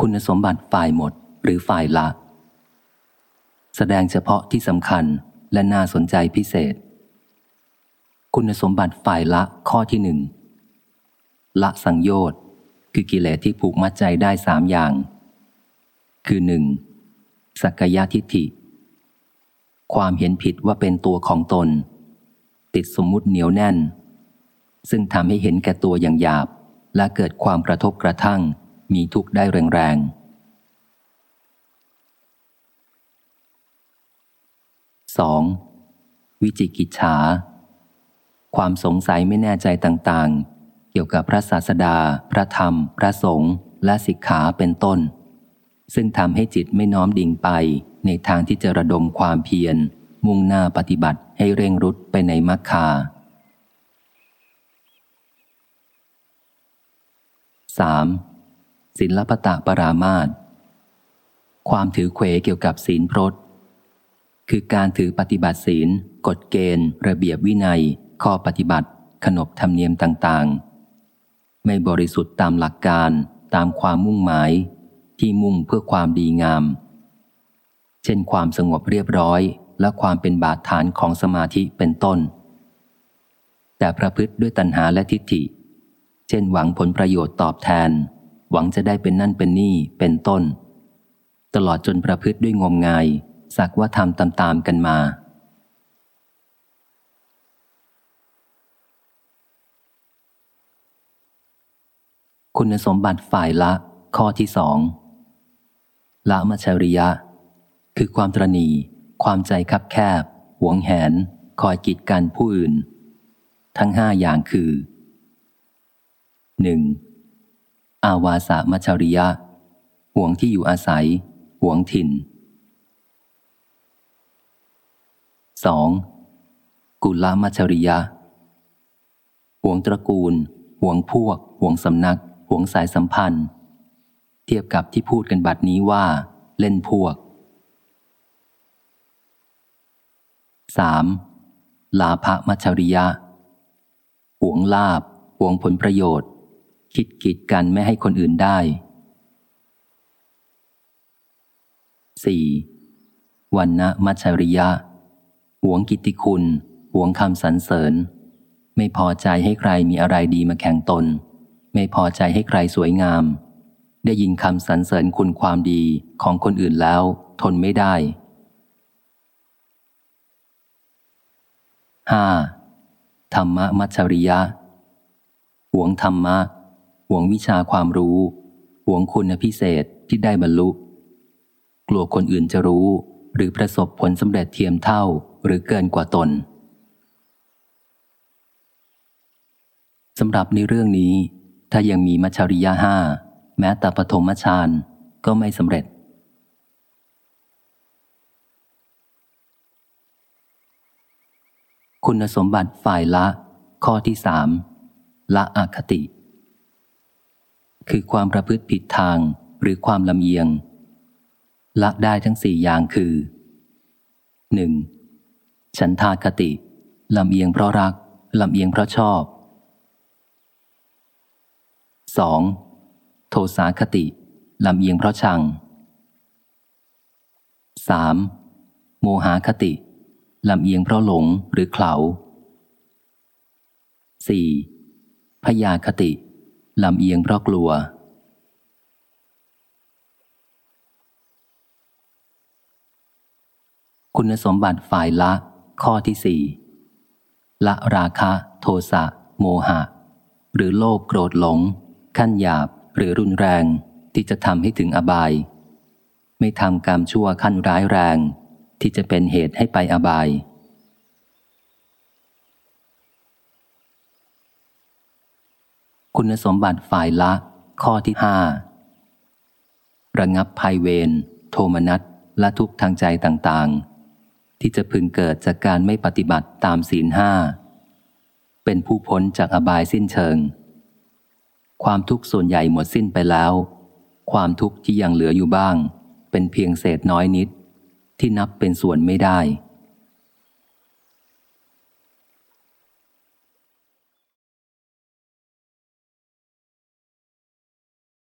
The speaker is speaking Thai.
คุณสมบัติฝ่ายหมดหรือฝ่ายละ แสดงเฉพาะที่สำคัญและน่าสนใจพิเศษ คุณสมบัติฝ่ายละข้อที่หนึ่งละสังโยชน์คือกิเลสที่ผูกมัดใจได้สามอย่าง คือหนึ่งสักยะทิฏฐิ ความเห็นผิดว่าเป็นตัวของตน ติดสมมุติเหนียวแน่น ซึ่งทำให้เห็นแก่ตัวอย่างหยาบและเกิดความกระทบกระทั่ง มีทุกข์ได้แรงๆ 2. วิจิกิจฉา ความสงสัยไม่แน่ใจต่างๆ เกี่ยวกับพระศาสดา พระธรรม พระสงฆ์และสิกขาเป็นต้น ซึ่งทำให้จิตไม่น้อมดิ่งไปในทางที่จะระดมความเพียร มุ่งหน้าปฏิบัติให้เร่งรุดไปในมรรคา 3. ศิลปตะปรามาตความถือเขวเกี่ยวกับศีลพรตคือการถือปฏิบัติศีล กฎเกณฑ์ ระเบียบวินัย ข้อปฏิบัติ ขนบธรรมเนียมต่างๆ ไม่บริสุทธิ์ตามหลักการตามความมุ่งหมาย ที่มุ่งเพื่อความดีงาม เช่นความสงบเรียบร้อย และความเป็นบาดฐานของสมาธิเป็นต้น แต่ประพฤติด้วยตัณหาและทิฏฐิ เช่นหวังผลประโยชน์ตอบแทน หวังจะได้เป็นนั่นเป็นนี่เป็นต้น ตลอดจนประพฤติด้วยงมงาย สักว่าทำตามๆกันมา คุณสมบัติฝ่ายละข้อที่สองละมัชริยะ คือความตรณี ความใจคับแคบ หวงแหน คอยกีดกันผู้อื่น ทั้งห้าอย่างคือหนึ่ง อาวาสามัชริยะ ห่วงที่อยู่อาศัย ห่วงถิ่น 2. กุลามัชริยะ ห่วงตระกูล ห่วงพวก ห่วงสำนัก ห่วงสายสัมพันธ์ เทียบกับที่พูดกันบัดนี้ว่า เล่นพวก 3. ลาภมัชริยะ ห่วงลาบ ห่วงผลประโยชน์ คิดกีดกันไม่ให้คนอื่นได้ 4. วันนะมัชริยะ หวงกิติคุณ หวงคำสรรเสริญ ไม่พอใจให้ใครมีอะไรดีมาแข่งตน ไม่พอใจให้ใครสวยงาม ได้ยินคำสรรเสริญคุณความดีของคนอื่นแล้ว ทนไม่ได้ 5. ธรรมมัชริยะ หวงธรรมะ หวงวิชาความรู้ หวงคุณพิเศษที่ได้บรรลุ กลัวคนอื่นจะรู้ หรือประสบผลสำเร็จเทียมเท่าหรือเกินกว่าตนสำหรับในเรื่องนี้ ถ้ายังมีมัชริยะห้าแม้แต่ปฐมฌานก็ไม่สำเร็จ คุณสมบัติฝ่ายละ ข้อที่สามละอคติ คือความประพฤติผิดทางหรือความลำเอียง ละได้ทั้งสี่อย่างคือ 1. ฉันทาคติลำเอียงเพราะรักลำเอียงเพราะชอบ 2. โทสาคติลำเอียงเพราะชัง 3. โมหาคติลำเอียงเพราะหลงหรือเข่า 4. พยาคติ ลำเอียงเพราะกลัว คุณสมบัติฝ่ายละ ข้อที่สี่ละราคะ โทสะ โมหะ หรือโลภโกรธหลง ขั้นหยาบหรือรุนแรงที่จะทำให้ถึงอบาย ไม่ทำกรรมชั่วขั้นร้ายแรง ที่จะเป็นเหตุให้ไปอบาย คุณสมบัติฝ่ายละ ข้อที่ห้าระงับภัยเวรโทมนัสและทุกทางใจต่างๆ ที่จะพึงเกิดจากการไม่ปฏิบัติตามศีลห้าเป็นผู้พ้นจากอบายสิ้นเชิง ความทุกข์ส่วนใหญ่หมดสิ้นไปแล้ว ความทุกข์ที่ยังเหลืออยู่บ้าง เป็นเพียงเศษน้อยนิด ที่นับเป็นส่วนไม่ได้